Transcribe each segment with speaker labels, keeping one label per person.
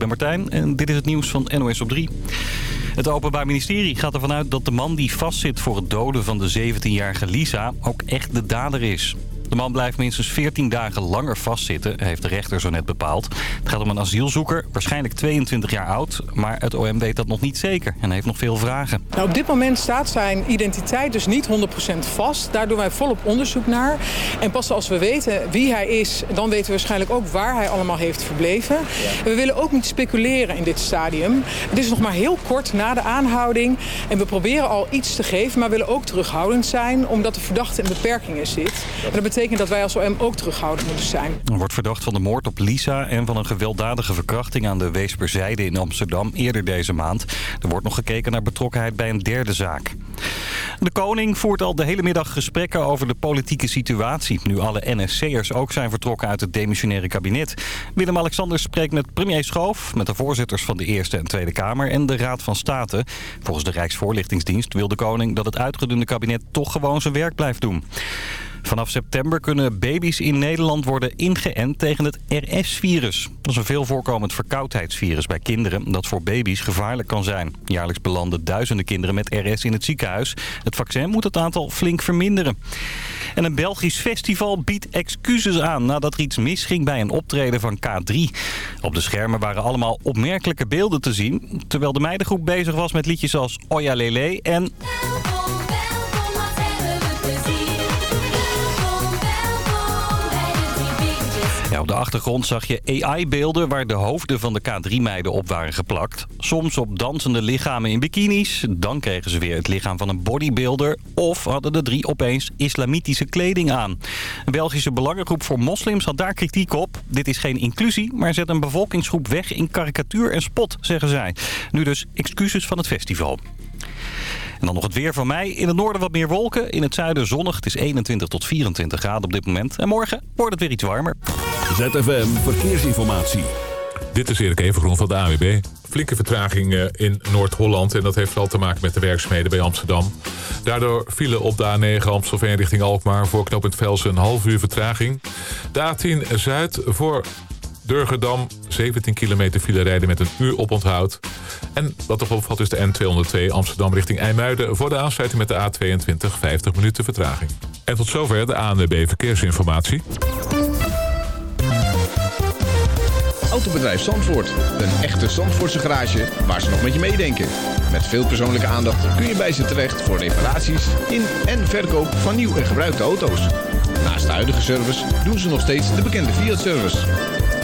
Speaker 1: ben Martijn en dit is het nieuws van NOS op 3. Het Openbaar Ministerie gaat ervan uit dat de man die vastzit voor het doden van de 17-jarige Lisa ook echt de dader is. De man blijft minstens 14 dagen langer vastzitten, heeft de rechter zo net bepaald. Het gaat om een asielzoeker, waarschijnlijk 22 jaar oud. Maar het OM weet dat nog niet zeker en heeft nog veel vragen.
Speaker 2: Nou, op dit moment staat zijn identiteit dus niet 100% vast. Daar doen wij volop onderzoek naar. En pas als we weten wie hij is, dan weten we waarschijnlijk ook waar hij allemaal heeft verbleven. We willen ook niet speculeren in dit stadium. Het is nog maar heel kort na de aanhouding. En we proberen al iets te geven, maar willen ook terughoudend zijn... omdat de verdachte in beperkingen zit. En dat betekent dat wij als OM ook terughoudend moeten zijn.
Speaker 1: Er wordt verdacht van de moord op Lisa en van een gewelddadige verkrachting aan de Weesperzijde in Amsterdam eerder deze maand. Er wordt nog gekeken naar betrokkenheid bij een derde zaak. De koning voert al de hele middag gesprekken over de politieke situatie. Nu alle NSC'ers ook zijn vertrokken uit het demissionaire kabinet. Willem-Alexander spreekt met premier Schoof, met de voorzitters van de Eerste en Tweede Kamer en de Raad van State. Volgens de Rijksvoorlichtingsdienst wil de koning dat het uitgedunde kabinet toch gewoon zijn werk blijft doen. Vanaf september kunnen baby's in Nederland worden ingeënt tegen het RS-virus. Dat is een veel voorkomend verkoudheidsvirus bij kinderen dat voor baby's gevaarlijk kan zijn. Jaarlijks belanden duizenden kinderen met RS in het ziekenhuis. Het vaccin moet het aantal flink verminderen. En een Belgisch festival biedt excuses aan nadat er iets misging bij een optreden van K3. Op de schermen waren allemaal opmerkelijke beelden te zien... terwijl de meidengroep bezig was met liedjes als Oya Lele en... op de achtergrond zag je AI-beelden waar de hoofden van de K3-meiden op waren geplakt. Soms op dansende lichamen in bikinis. Dan kregen ze weer het lichaam van een bodybuilder. Of hadden de drie opeens islamitische kleding aan. Een Belgische belangengroep voor moslims had daar kritiek op. Dit is geen inclusie, maar zet een bevolkingsgroep weg in karikatuur en spot, zeggen zij. Nu dus excuses van het festival. En dan nog het weer van mij. In het noorden wat meer wolken. In het zuiden zonnig. Het is 21 tot 24 graden op dit moment. En morgen wordt het weer iets warmer.
Speaker 3: ZFM Verkeersinformatie.
Speaker 4: Dit is Erik Evengroen van de AWB. Flinke vertraging eh, in Noord-Holland en dat heeft vooral te maken met de werkzaamheden bij Amsterdam. Daardoor vielen op de A9 Amstelveen richting Alkmaar voor knooppunt Velsen een half uur vertraging. De A10 Zuid voor Durgedam 17 kilometer file rijden met een uur op onthoud. En wat toch opvalt is de N202 Amsterdam richting IJmuiden... voor de aansluiting met de A22 50 minuten vertraging. En tot zover de ANWB Verkeersinformatie.
Speaker 5: Autobedrijf Zandvoort. Een echte Zandvoortse garage waar ze nog met je meedenken. Met veel persoonlijke aandacht kun je bij ze terecht voor reparaties in en verkoop van nieuw en gebruikte auto's. Naast de huidige service doen ze nog steeds de bekende Fiat-service.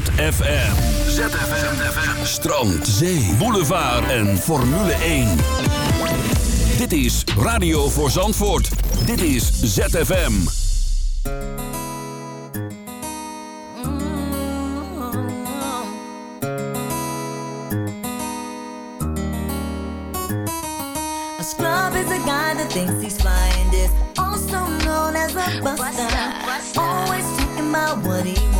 Speaker 6: ZFM.
Speaker 3: ZFM. ZFM. Strand, zee, boulevard en Formule 1. Dit is Radio voor Zandvoort. Dit is ZFM.
Speaker 7: A is a guy that thinks he's flying this. Also known as a buster. Always talking about what he wants.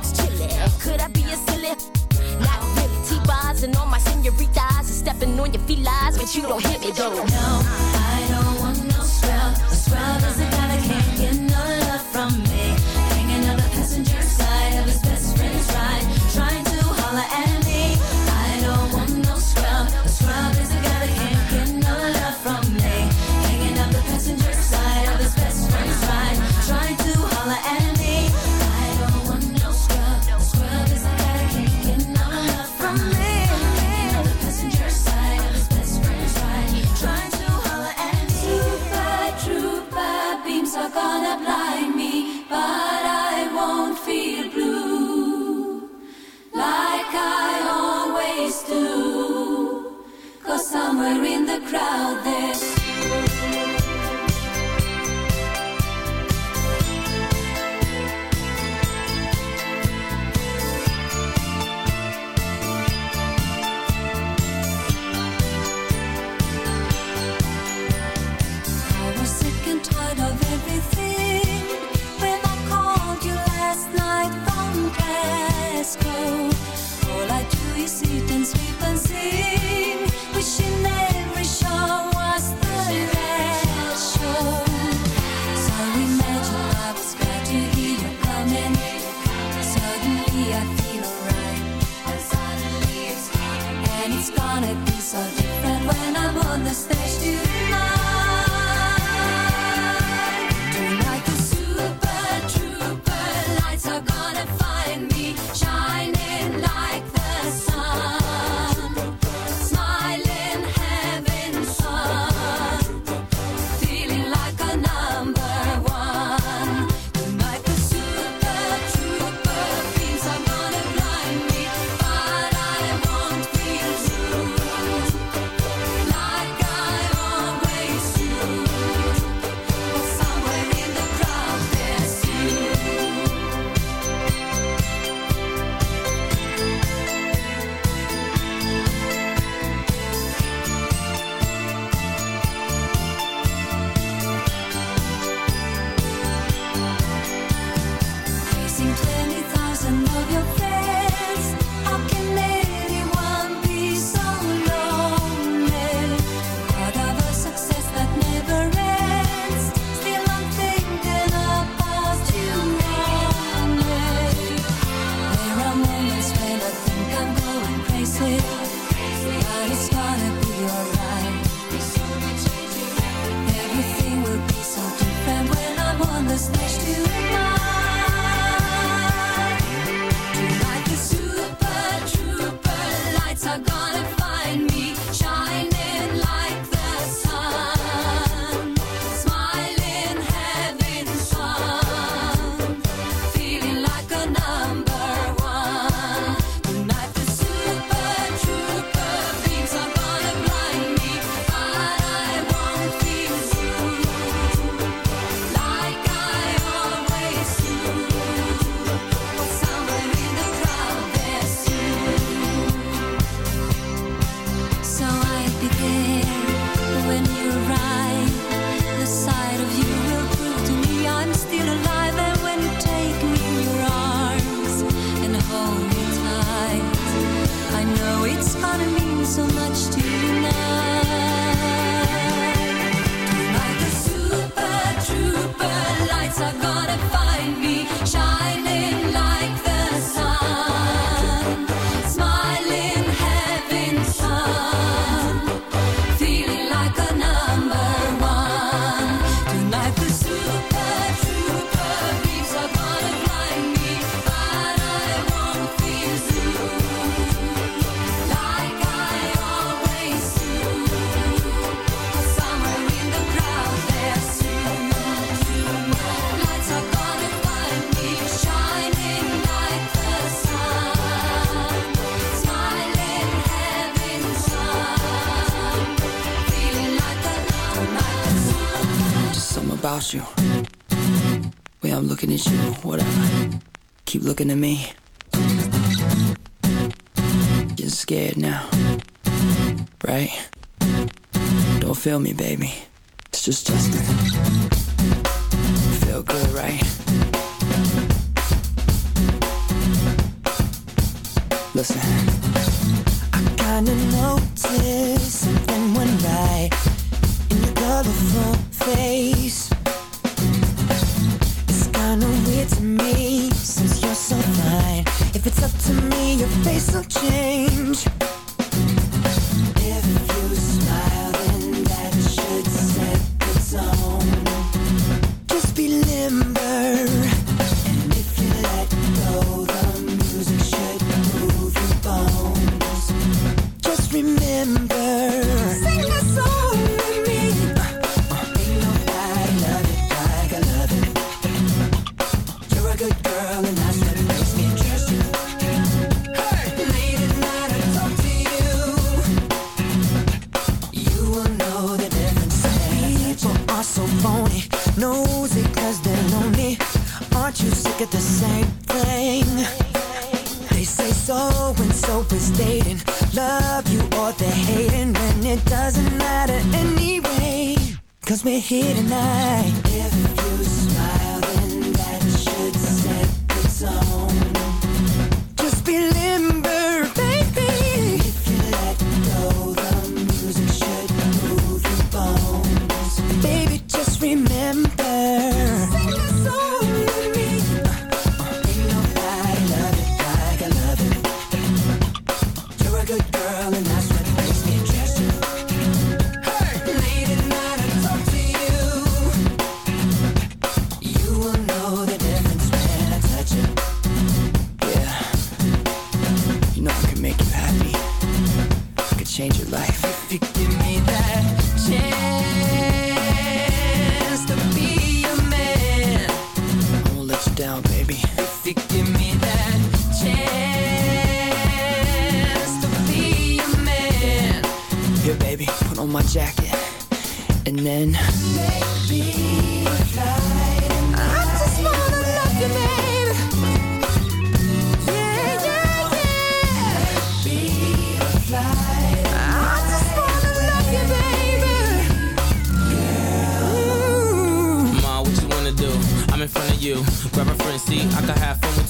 Speaker 8: legs chilly. Could I be a silly? Not really. T-bars and all my senoritas and stepping on your feet felines, but you don't hit me though.
Speaker 7: No, I don't want no scrub. A scrub is the kind that can't get no love from me.
Speaker 9: wanted these so different when I'm on the stage
Speaker 10: too. keep looking at me. Getting scared now, right? Don't feel me, baby. It's just Justin. Feel good, right? Listen.
Speaker 11: I kinda noticed something went right in your colorful face. It's kinda weird to me. If it's up to me, your face will change.
Speaker 10: my jacket And then
Speaker 11: Maybe I just wanna love you, baby. Yeah, yeah, yeah. I just wanna love you, baby.
Speaker 12: Ooh, ma, what you wanna do? I'm in front of you Grab a friend, see, I can have fun with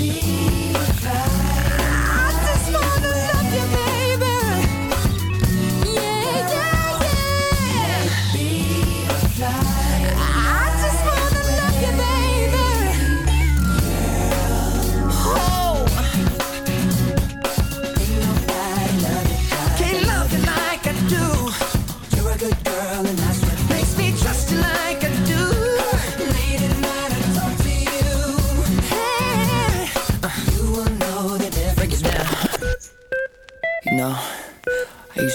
Speaker 6: Can't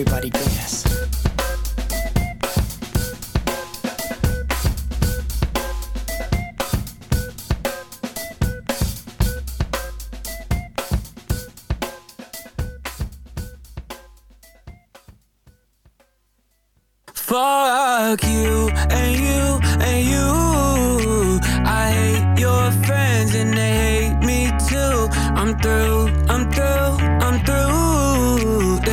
Speaker 10: Everybody dance.
Speaker 6: Fuck you and you and you. I hate your friends and they hate me too. I'm through, I'm through.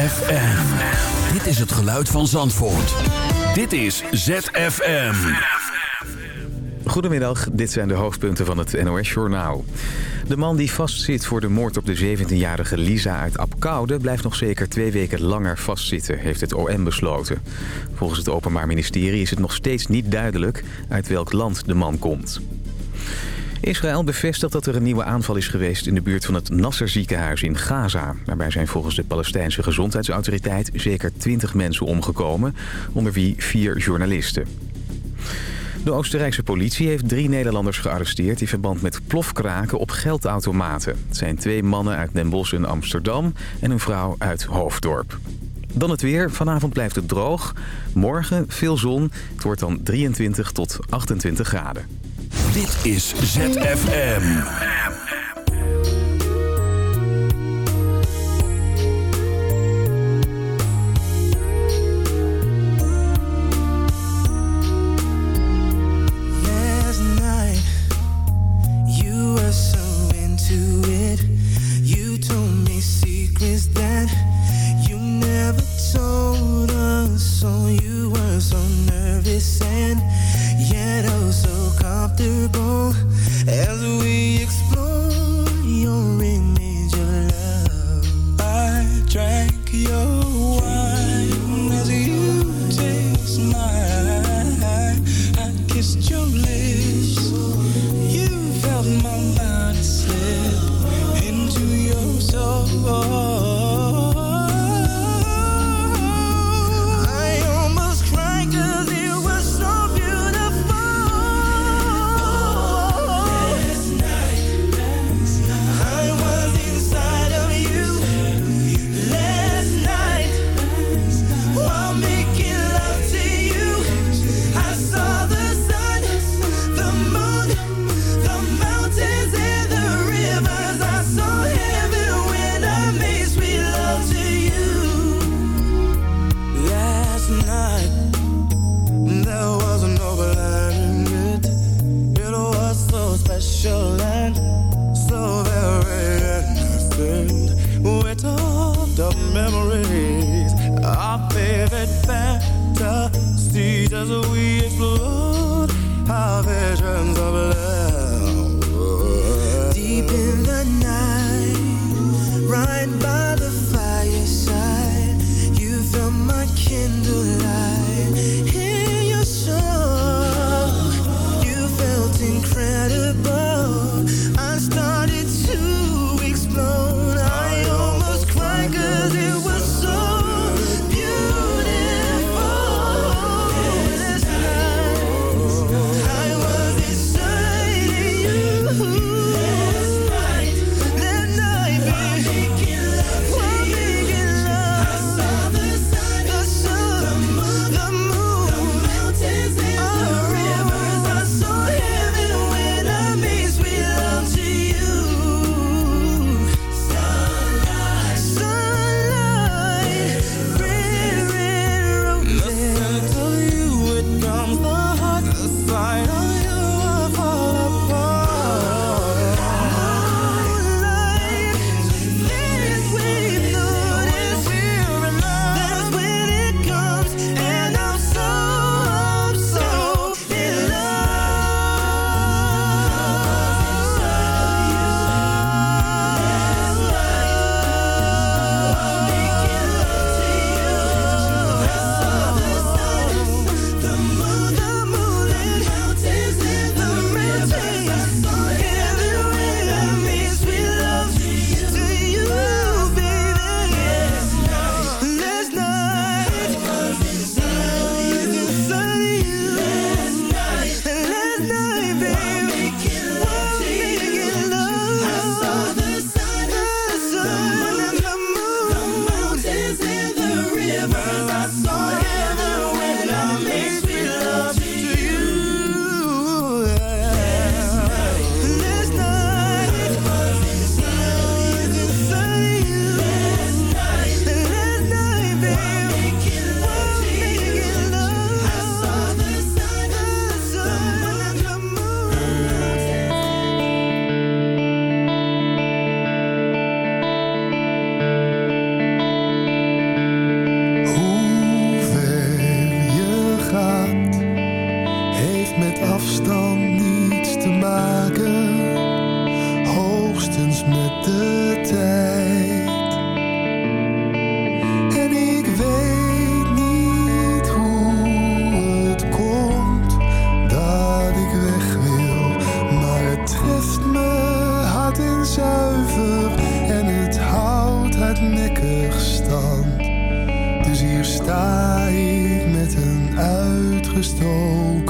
Speaker 13: ZFM. Dit is het geluid van Zandvoort. Dit is ZFM.
Speaker 14: Goedemiddag, dit zijn de hoofdpunten van het NOS-journaal. De man die vastzit voor de moord op de 17-jarige Lisa uit Apkoude... blijft nog zeker twee weken langer vastzitten, heeft het OM besloten. Volgens het Openbaar Ministerie is het nog steeds niet duidelijk... uit welk land de man komt. Israël bevestigt dat er een nieuwe aanval is geweest in de buurt van het Nasser ziekenhuis in Gaza. Daarbij zijn volgens de Palestijnse gezondheidsautoriteit zeker 20 mensen omgekomen, onder wie vier journalisten. De Oostenrijkse politie heeft drie Nederlanders gearresteerd... in verband met plofkraken op geldautomaten. Het zijn twee mannen uit Den Bosch in Amsterdam en een vrouw uit Hoofddorp. Dan het weer. Vanavond blijft het droog. Morgen veel zon. Het wordt dan 23 tot 28 graden.
Speaker 3: Dit is ZFM.
Speaker 15: Hier sta ik met een uitgestoken.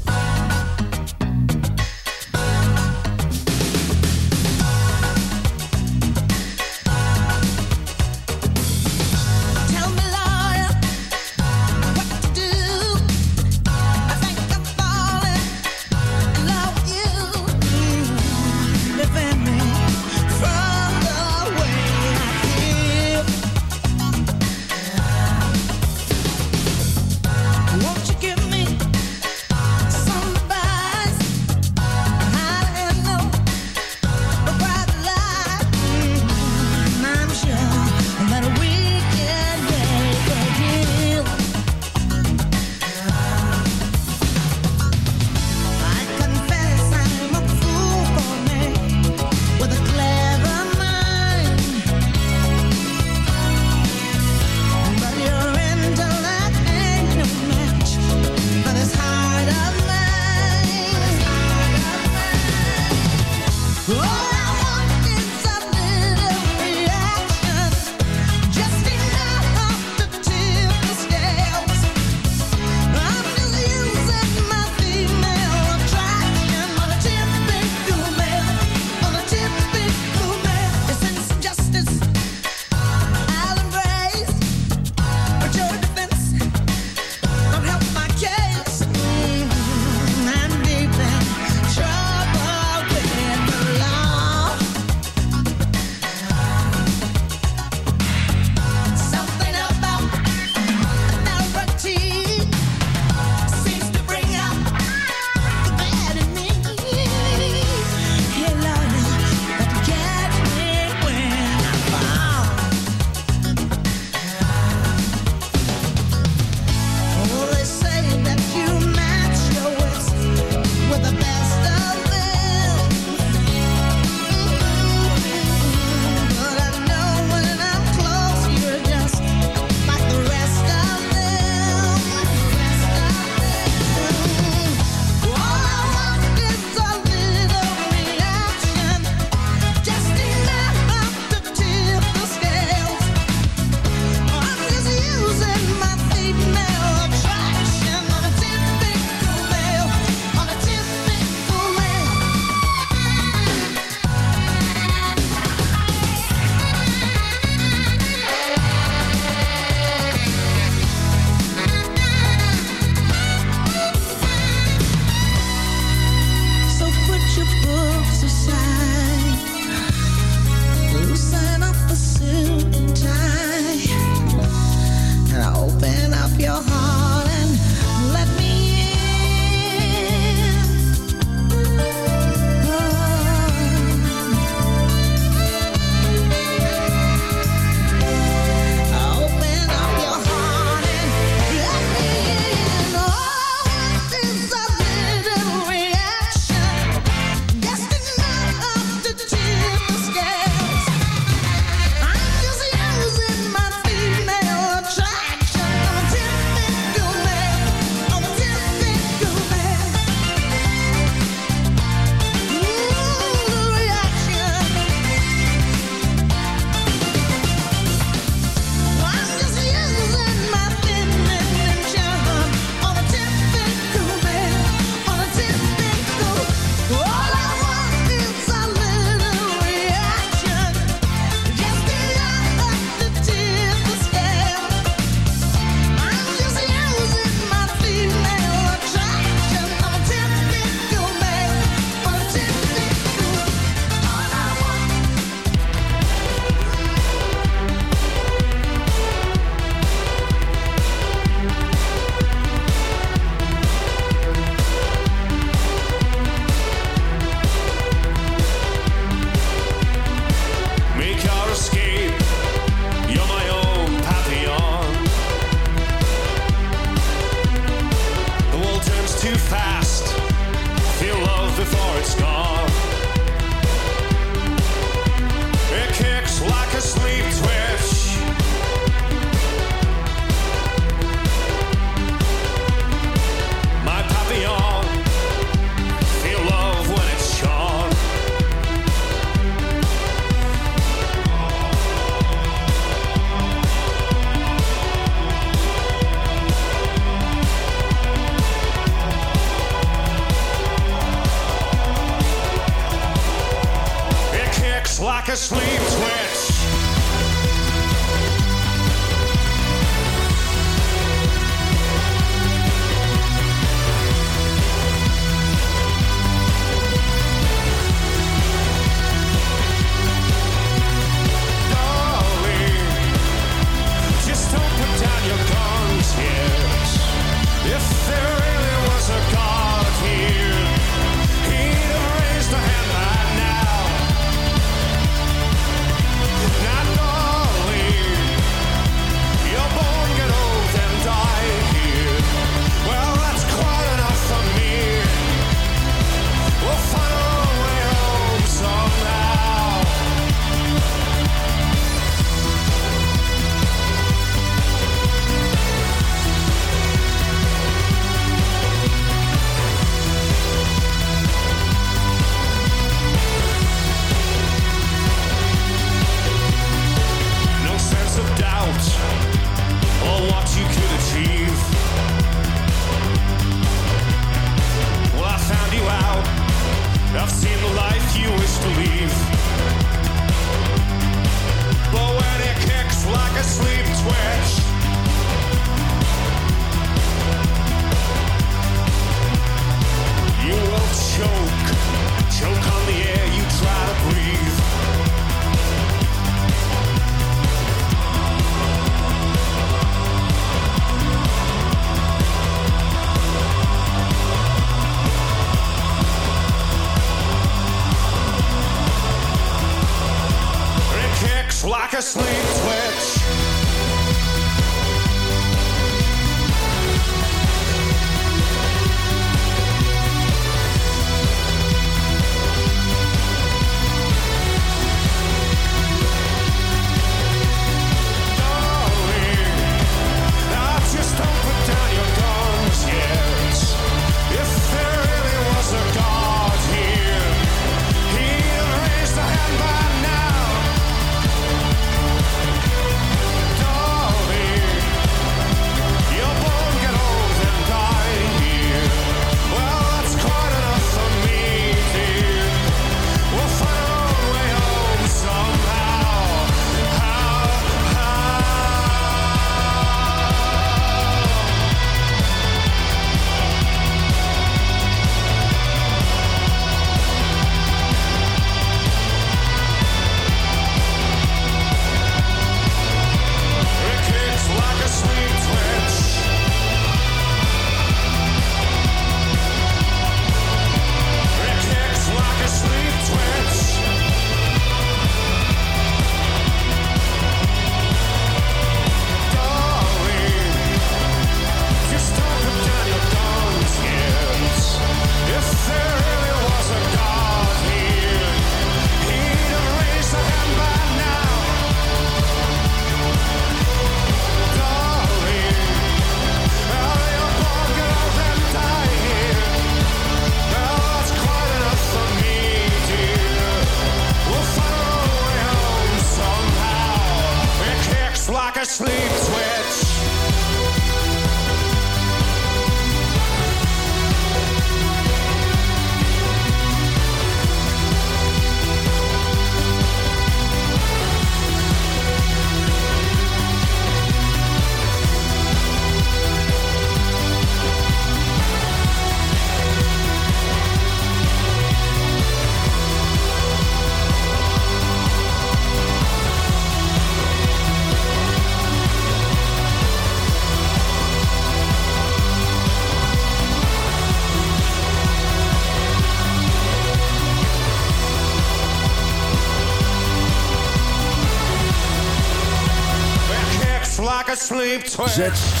Speaker 16: Zet